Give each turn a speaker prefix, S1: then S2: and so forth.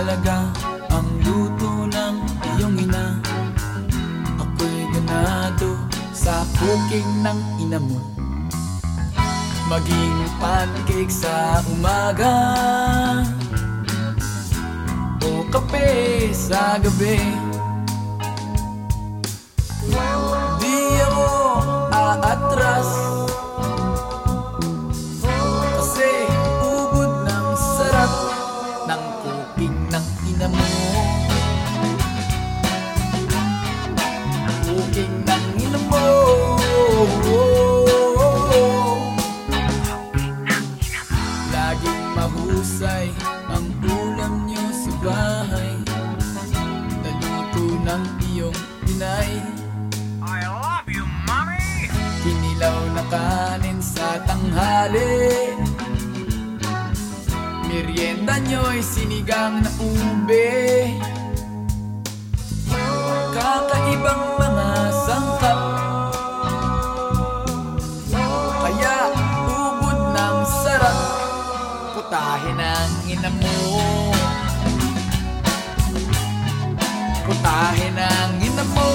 S1: mahalaga ang luto ng iyong ina. Ako'y ganado sa cooking ng ina mo. Maging pancake sa umaga. O kape sa gabi. Inay
S2: I love you, mommy!
S1: Kinilaw na kanin sa tanghali. Merienda nyo'y sinigang na ube. Kakaibang mga sangkap. Kaya ubod ng sarap. Putahe ng ina mo. Putahe ng ina mo